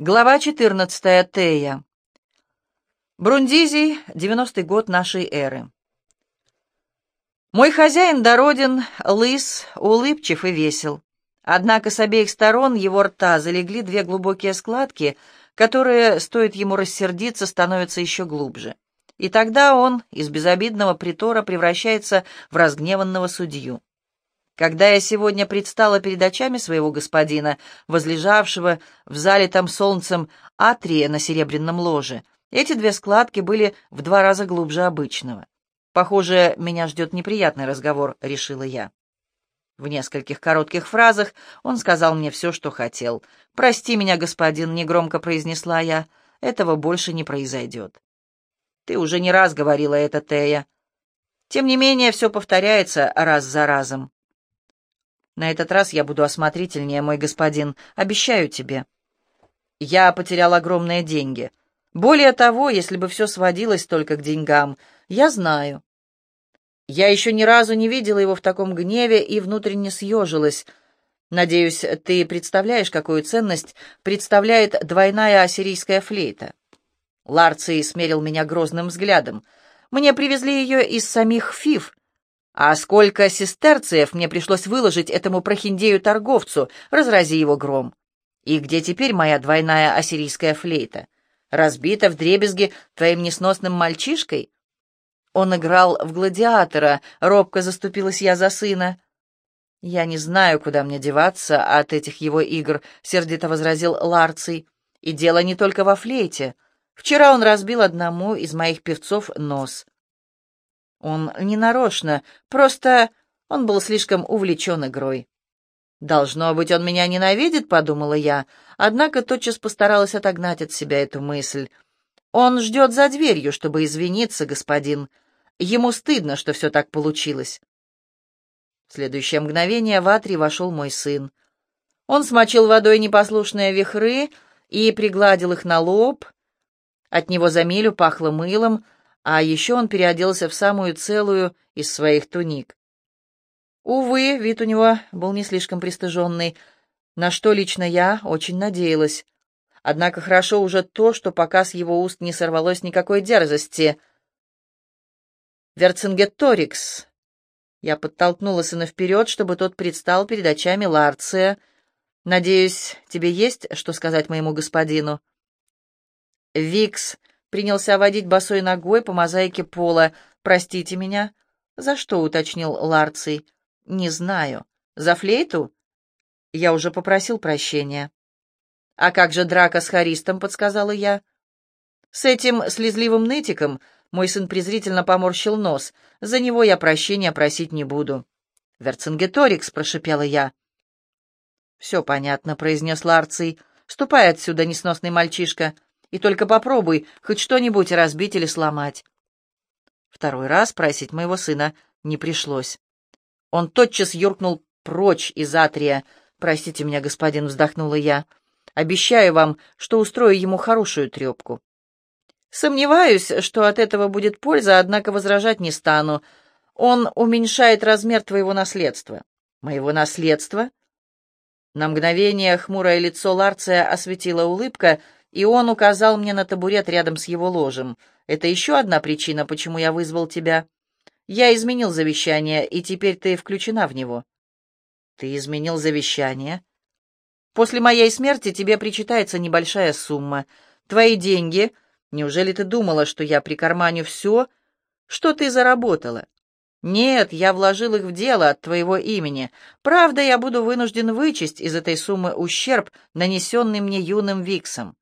Глава 14. Тея. Брундизий, 90-й год нашей эры. Мой хозяин дороден, лыс, улыбчив и весел. Однако с обеих сторон его рта залегли две глубокие складки, которые, стоит ему рассердиться, становятся еще глубже. И тогда он из безобидного притора превращается в разгневанного судью. Когда я сегодня предстала перед очами своего господина, возлежавшего в залитом солнцем атрия на серебряном ложе, эти две складки были в два раза глубже обычного. Похоже, меня ждет неприятный разговор, решила я. В нескольких коротких фразах он сказал мне все, что хотел. «Прости меня, господин», — негромко произнесла я, — «этого больше не произойдет». «Ты уже не раз говорила это, Тея. Тем не менее, все повторяется раз за разом. На этот раз я буду осмотрительнее, мой господин, обещаю тебе. Я потерял огромные деньги. Более того, если бы все сводилось только к деньгам, я знаю. Я еще ни разу не видела его в таком гневе и внутренне съежилась. Надеюсь, ты представляешь, какую ценность представляет двойная ассирийская флейта. Ларций смерил меня грозным взглядом. Мне привезли ее из самих Фиф, а сколько сестерциев мне пришлось выложить этому прохиндею-торговцу, разрази его гром. И где теперь моя двойная ассирийская флейта? Разбита в дребезги твоим несносным мальчишкой? Он играл в гладиатора, робко заступилась я за сына. «Я не знаю, куда мне деваться от этих его игр», — сердито возразил Ларций. «И дело не только во флейте. Вчера он разбил одному из моих певцов нос. Он не нарочно, просто он был слишком увлечен игрой. «Должно быть, он меня ненавидит», — подумала я, однако тотчас постаралась отогнать от себя эту мысль. «Он ждет за дверью, чтобы извиниться, господин. Ему стыдно, что все так получилось». В следующее мгновение в Атри вошел мой сын. Он смочил водой непослушные вихры и пригладил их на лоб. От него за милю пахло мылом, а еще он переоделся в самую целую из своих туник. Увы, вид у него был не слишком пристыженный, на что лично я очень надеялась. Однако хорошо уже то, что пока с его уст не сорвалось никакой дерзости. «Верцингеторикс!» Я подтолкнула сына вперед, чтобы тот предстал перед очами Ларция. «Надеюсь, тебе есть что сказать моему господину?» «Викс!» Принялся водить босой ногой по мозаике пола. «Простите меня». «За что?» — уточнил Ларций. «Не знаю. За флейту?» Я уже попросил прощения. «А как же драка с Харистом?» — подсказала я. «С этим слезливым нытиком мой сын презрительно поморщил нос. За него я прощения просить не буду». «Верцингеторикс», — прошипела я. «Все понятно», — произнес Ларций. «Ступай отсюда, несносный мальчишка. И только попробуй хоть что-нибудь разбить или сломать. Второй раз просить моего сына не пришлось. Он тотчас юркнул прочь из атрия. «Простите меня, господин», — вздохнула я. «Обещаю вам, что устрою ему хорошую трепку». Сомневаюсь, что от этого будет польза, однако возражать не стану. Он уменьшает размер твоего наследства. Моего наследства? На мгновение хмурое лицо Ларция осветила улыбка, и он указал мне на табурет рядом с его ложем. Это еще одна причина, почему я вызвал тебя. Я изменил завещание, и теперь ты включена в него. Ты изменил завещание? После моей смерти тебе причитается небольшая сумма. Твои деньги... Неужели ты думала, что я прикарманю все, что ты заработала? Нет, я вложил их в дело от твоего имени. Правда, я буду вынужден вычесть из этой суммы ущерб, нанесенный мне юным Виксом.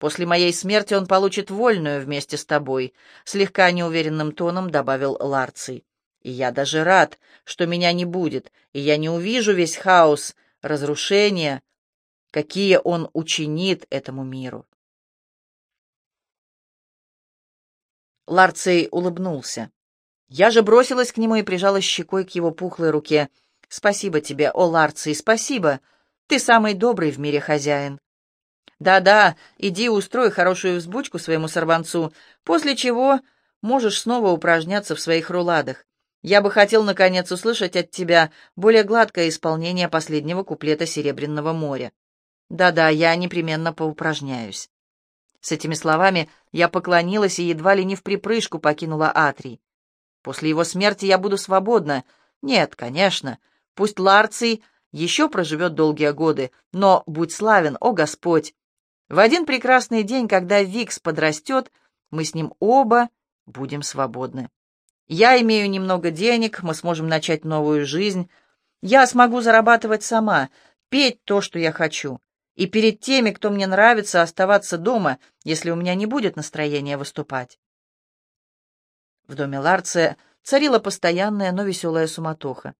После моей смерти он получит вольную вместе с тобой», — слегка неуверенным тоном добавил Ларций. «И я даже рад, что меня не будет, и я не увижу весь хаос, разрушения, какие он учинит этому миру». Ларций улыбнулся. Я же бросилась к нему и прижала щекой к его пухлой руке. «Спасибо тебе, о Ларций, спасибо! Ты самый добрый в мире хозяин!» Да-да, иди устрой хорошую взбучку своему сорванцу, после чего можешь снова упражняться в своих руладах. Я бы хотел, наконец, услышать от тебя более гладкое исполнение последнего куплета «Серебряного моря». Да-да, я непременно поупражняюсь. С этими словами я поклонилась и едва ли не в припрыжку покинула Атрий. После его смерти я буду свободна. Нет, конечно, пусть Ларций еще проживет долгие годы, но будь славен, о Господь! В один прекрасный день, когда Викс подрастет, мы с ним оба будем свободны. Я имею немного денег, мы сможем начать новую жизнь. Я смогу зарабатывать сама, петь то, что я хочу и перед теми, кто мне нравится, оставаться дома, если у меня не будет настроения выступать. В доме Ларция царила постоянная, но веселая суматоха.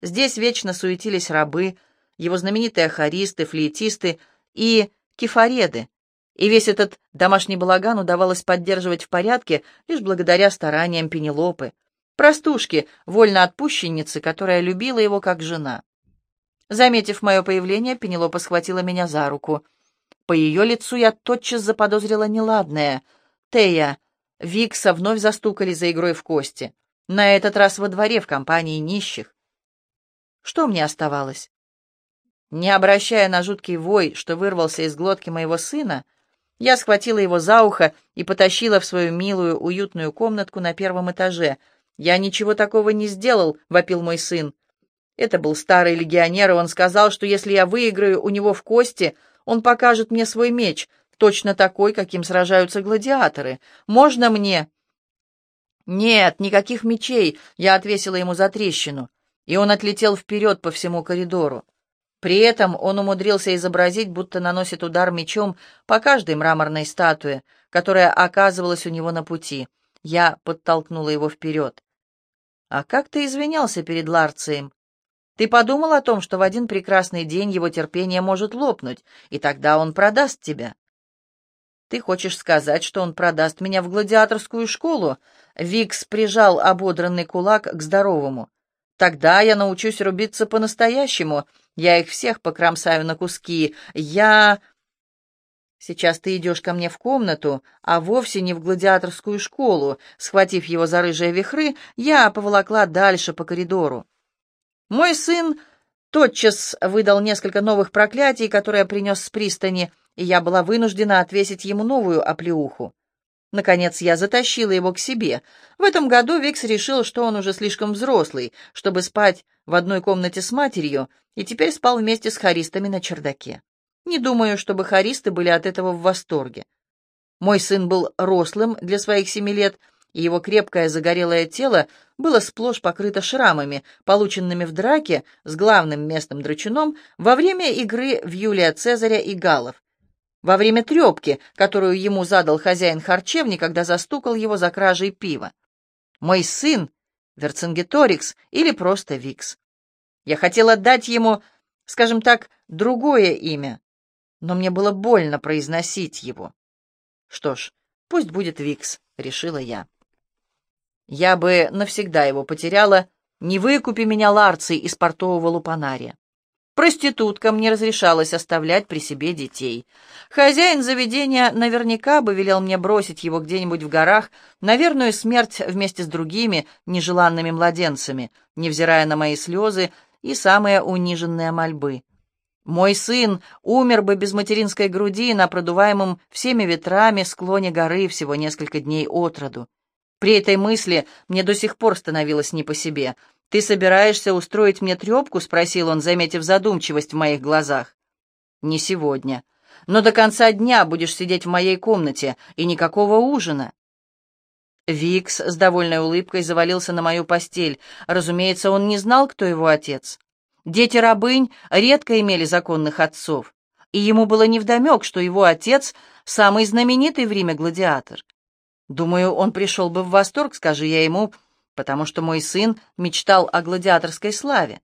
Здесь вечно суетились рабы, его знаменитые хористы, флейтисты и кефареды, и весь этот домашний балаган удавалось поддерживать в порядке лишь благодаря стараниям Пенелопы, простушки, вольноотпущенницы, которая любила его как жена. Заметив мое появление, Пенелопа схватила меня за руку. По ее лицу я тотчас заподозрила неладное. Тея, Викса вновь застукали за игрой в кости. На этот раз во дворе в компании нищих. Что мне оставалось? Не обращая на жуткий вой, что вырвался из глотки моего сына, я схватила его за ухо и потащила в свою милую, уютную комнатку на первом этаже. «Я ничего такого не сделал», — вопил мой сын. Это был старый легионер, и он сказал, что если я выиграю у него в кости, он покажет мне свой меч, точно такой, каким сражаются гладиаторы. Можно мне?» «Нет, никаких мечей!» — я отвесила ему за трещину, и он отлетел вперед по всему коридору. При этом он умудрился изобразить, будто наносит удар мечом по каждой мраморной статуе, которая оказывалась у него на пути. Я подтолкнула его вперед. «А как ты извинялся перед Ларцием? Ты подумал о том, что в один прекрасный день его терпение может лопнуть, и тогда он продаст тебя?» «Ты хочешь сказать, что он продаст меня в гладиаторскую школу?» Викс прижал ободранный кулак к здоровому. «Тогда я научусь рубиться по-настоящему. Я их всех покромсаю на куски. Я...» «Сейчас ты идешь ко мне в комнату, а вовсе не в гладиаторскую школу». Схватив его за рыжие вихры, я поволокла дальше по коридору. Мой сын тотчас выдал несколько новых проклятий, которые принес с пристани, и я была вынуждена отвесить ему новую оплеуху. Наконец я затащила его к себе. В этом году Викс решил, что он уже слишком взрослый, чтобы спать в одной комнате с матерью, и теперь спал вместе с харистами на чердаке. Не думаю, чтобы харисты были от этого в восторге. Мой сын был рослым для своих семи лет, и его крепкое загорелое тело было сплошь покрыто шрамами, полученными в драке с главным местным драчуном во время игры в Юлия Цезаря и Галлов, во время трепки, которую ему задал хозяин харчевни, когда застукал его за кражей пива. Мой сын — Верцингеторикс или просто Викс. Я хотела дать ему, скажем так, другое имя, но мне было больно произносить его. Что ж, пусть будет Викс, решила я. Я бы навсегда его потеряла, не выкупи меня Ларций из портового лупанария. Проституткам не разрешалось оставлять при себе детей. Хозяин заведения наверняка бы велел мне бросить его где-нибудь в горах на верную смерть вместе с другими нежеланными младенцами, невзирая на мои слезы и самые униженные мольбы. Мой сын умер бы без материнской груди на продуваемом всеми ветрами склоне горы всего несколько дней от роду. При этой мысли мне до сих пор становилось не по себе. «Ты собираешься устроить мне трепку?» — спросил он, заметив задумчивость в моих глазах. «Не сегодня. Но до конца дня будешь сидеть в моей комнате, и никакого ужина». Викс с довольной улыбкой завалился на мою постель. Разумеется, он не знал, кто его отец. Дети рабынь редко имели законных отцов, и ему было невдомек, что его отец — самый знаменитый в Риме гладиатор. Думаю, он пришел бы в восторг, скажи я ему, потому что мой сын мечтал о гладиаторской славе.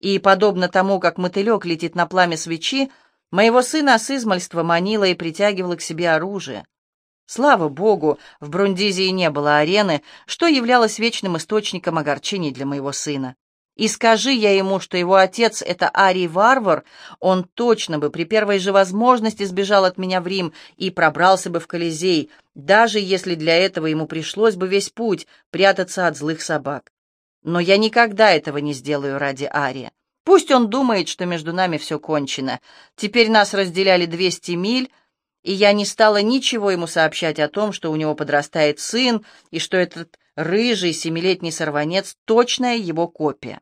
И, подобно тому, как мотылек летит на пламя свечи, моего сына с измальства манила и притягивала к себе оружие. Слава богу, в Брундизии не было арены, что являлось вечным источником огорчений для моего сына. И скажи я ему, что его отец — это Арий-варвар, он точно бы при первой же возможности сбежал от меня в Рим и пробрался бы в Колизей, даже если для этого ему пришлось бы весь путь прятаться от злых собак. Но я никогда этого не сделаю ради Ария. Пусть он думает, что между нами все кончено. Теперь нас разделяли 200 миль, и я не стала ничего ему сообщать о том, что у него подрастает сын, и что этот рыжий семилетний сорванец — точная его копия.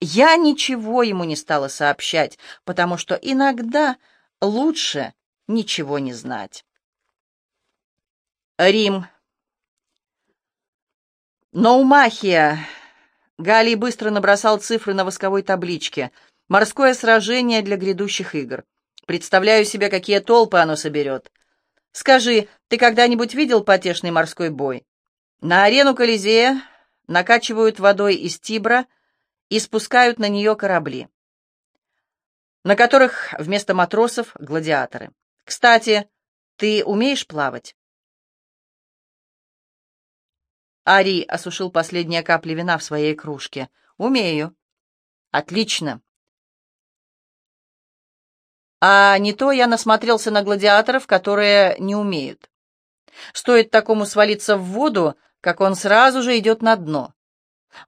Я ничего ему не стала сообщать, потому что иногда лучше ничего не знать. Рим. Наумахия. Галий быстро набросал цифры на восковой табличке. Морское сражение для грядущих игр. Представляю себе, какие толпы оно соберет. Скажи, ты когда-нибудь видел потешный морской бой? На арену Колизея накачивают водой из Тибра — и спускают на нее корабли, на которых вместо матросов — гладиаторы. Кстати, ты умеешь плавать? Ари осушил последние капли вина в своей кружке. «Умею». «Отлично». А не то я насмотрелся на гладиаторов, которые не умеют. Стоит такому свалиться в воду, как он сразу же идет на дно.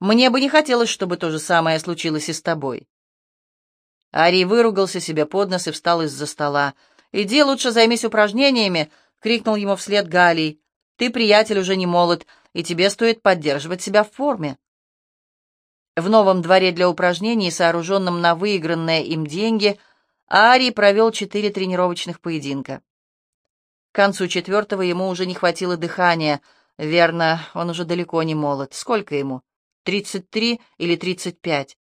Мне бы не хотелось, чтобы то же самое случилось и с тобой. Ари выругался себе под нос и встал из-за стола. «Иди лучше займись упражнениями!» — крикнул ему вслед Галий. «Ты, приятель, уже не молод, и тебе стоит поддерживать себя в форме». В новом дворе для упражнений, сооруженном на выигранные им деньги, Ари провел четыре тренировочных поединка. К концу четвертого ему уже не хватило дыхания. Верно, он уже далеко не молод. Сколько ему? 33 или 35.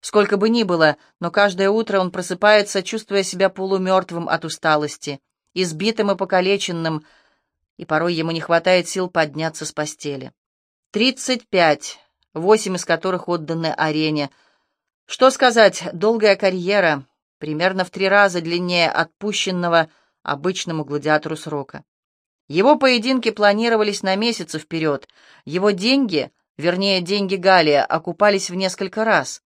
Сколько бы ни было, но каждое утро он просыпается, чувствуя себя полумертвым от усталости, избитым и покалеченным, и порой ему не хватает сил подняться с постели. 35, восемь из которых отданы арене. Что сказать, долгая карьера, примерно в три раза длиннее отпущенного обычному гладиатору срока. Его поединки планировались на месяцы вперед, его деньги — вернее, деньги Галия, окупались в несколько раз.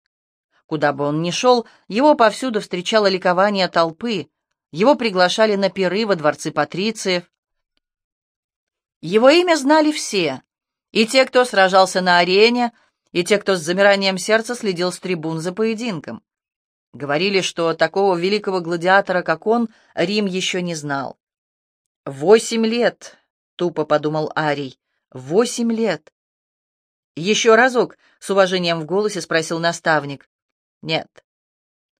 Куда бы он ни шел, его повсюду встречало ликование толпы, его приглашали на пиры во дворцы патрициев. Его имя знали все, и те, кто сражался на арене, и те, кто с замиранием сердца следил с трибун за поединком. Говорили, что такого великого гладиатора, как он, Рим еще не знал. «Восемь лет», — тупо подумал Арий, — «восемь лет». «Еще разок», — с уважением в голосе спросил наставник. «Нет».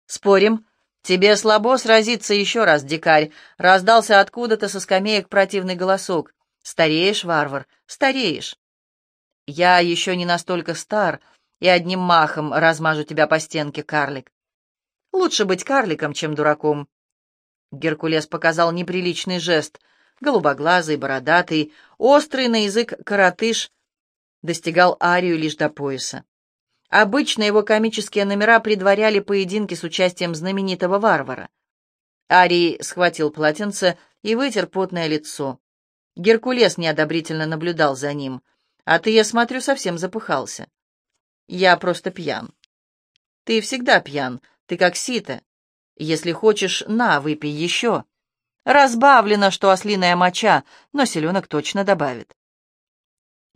«Спорим?» «Тебе слабо сразиться еще раз, дикарь!» — раздался откуда-то со скамеек противный голосок. «Стареешь, варвар, стареешь!» «Я еще не настолько стар, и одним махом размажу тебя по стенке, карлик. Лучше быть карликом, чем дураком». Геркулес показал неприличный жест. Голубоглазый, бородатый, острый на язык коротыш достигал Арию лишь до пояса. Обычно его комические номера предваряли поединки с участием знаменитого варвара. Арий схватил полотенце и вытер потное лицо. Геркулес неодобрительно наблюдал за ним. «А ты, я смотрю, совсем запыхался». «Я просто пьян». «Ты всегда пьян, ты как сито. Если хочешь, на, выпей еще». Разбавлено, что ослиная моча, но селенок точно добавит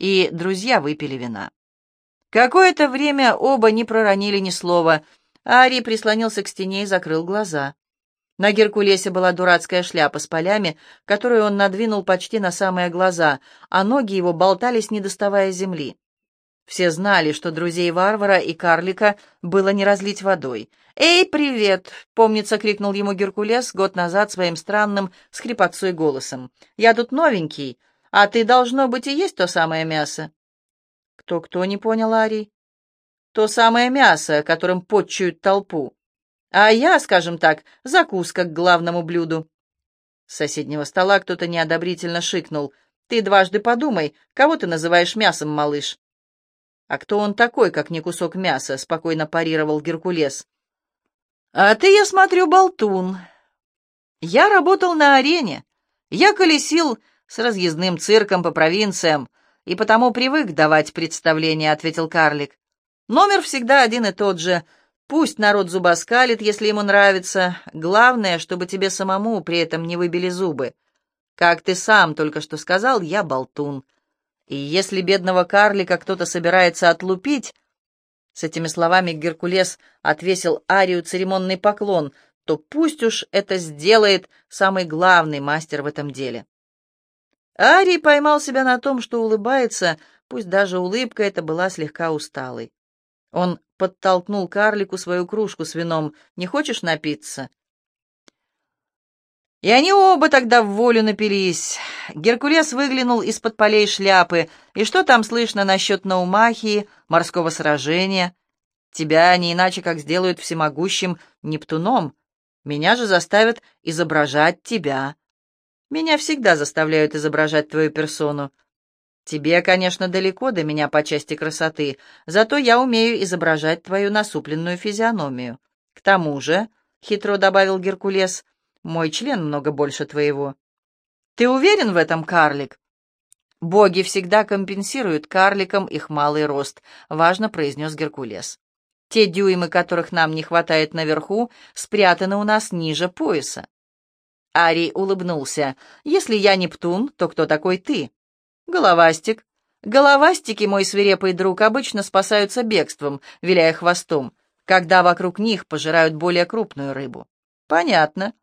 и друзья выпили вина. Какое-то время оба не проронили ни слова. Ари прислонился к стене и закрыл глаза. На Геркулесе была дурацкая шляпа с полями, которую он надвинул почти на самые глаза, а ноги его болтались, не доставая земли. Все знали, что друзей варвара и карлика было не разлить водой. «Эй, привет!» — помнится, крикнул ему Геркулес год назад своим странным, скрипотцой голосом. «Я тут новенький, а ты, должно быть, и есть то самое мясо. Кто-кто, не понял Арий? То самое мясо, которым подчуют толпу. А я, скажем так, закуска к главному блюду. С соседнего стола кто-то неодобрительно шикнул. Ты дважды подумай, кого ты называешь мясом, малыш? А кто он такой, как не кусок мяса? Спокойно парировал Геркулес. А ты, я смотрю, болтун. Я работал на арене. Я колесил с разъездным цирком по провинциям, и потому привык давать представления», — ответил карлик. «Номер всегда один и тот же. Пусть народ зубоскалит, если ему нравится. Главное, чтобы тебе самому при этом не выбили зубы. Как ты сам только что сказал, я болтун. И если бедного карлика кто-то собирается отлупить, С этими словами Геркулес отвесил Арию церемонный поклон, то пусть уж это сделает самый главный мастер в этом деле. Арий поймал себя на том, что улыбается, пусть даже улыбка эта была слегка усталой. Он подтолкнул карлику свою кружку с вином. «Не хочешь напиться?» И они оба тогда в волю напились. Геркулес выглянул из-под полей шляпы. И что там слышно насчет Наумахии, морского сражения? Тебя не иначе как сделают всемогущим Нептуном. Меня же заставят изображать тебя. Меня всегда заставляют изображать твою персону. Тебе, конечно, далеко до меня по части красоты, зато я умею изображать твою насупленную физиономию. К тому же, — хитро добавил Геркулес, — мой член много больше твоего. Ты уверен в этом, карлик? Боги всегда компенсируют карликам их малый рост, — важно произнес Геркулес. Те дюймы, которых нам не хватает наверху, спрятаны у нас ниже пояса. Арий улыбнулся. «Если я Нептун, то кто такой ты?» «Головастик». «Головастики, мой свирепый друг, обычно спасаются бегством, виляя хвостом, когда вокруг них пожирают более крупную рыбу». «Понятно.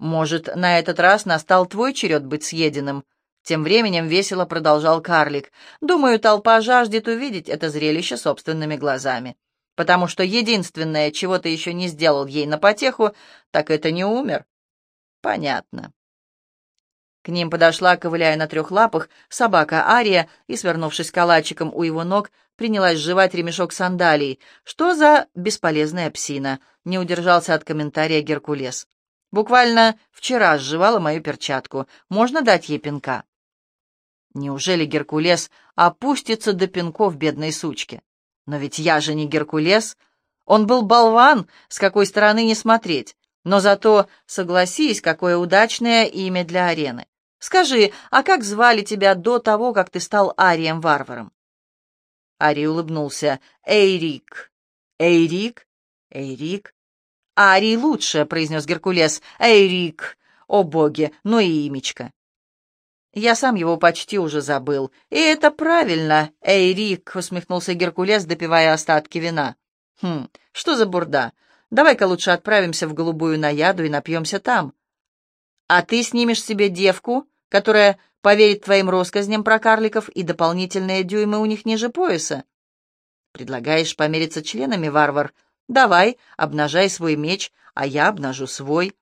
Может, на этот раз настал твой черед быть съеденным?» Тем временем весело продолжал карлик. «Думаю, толпа жаждет увидеть это зрелище собственными глазами, потому что единственное, чего ты еще не сделал ей на потеху, так это не умер». Понятно. К ним подошла, ковыляя на трех лапах, собака Ария и, свернувшись калачиком у его ног, принялась жевать ремешок сандалий. Что за бесполезная псина? Не удержался от комментария Геркулес. Буквально вчера сживала мою перчатку. Можно дать ей пинка? Неужели Геркулес опустится до пинков бедной сучки? Но ведь я же не Геркулес. Он был болван, с какой стороны не смотреть. Но зато, согласись, какое удачное имя для арены. Скажи, а как звали тебя до того, как ты стал арием-варваром?» Ари улыбнулся. «Эйрик». «Эйрик? Эйрик?» «Арий лучше», — произнес Геркулес. «Эйрик! О боги, ну и имечко!» «Я сам его почти уже забыл. И это правильно, Эйрик», — усмехнулся Геркулес, допивая остатки вина. «Хм, что за бурда? Давай-ка лучше отправимся в голубую наяду и напьемся там. А ты снимешь себе девку, которая поверит твоим россказням про карликов и дополнительные дюймы у них ниже пояса. Предлагаешь помериться членами, варвар? Давай, обнажай свой меч, а я обнажу свой.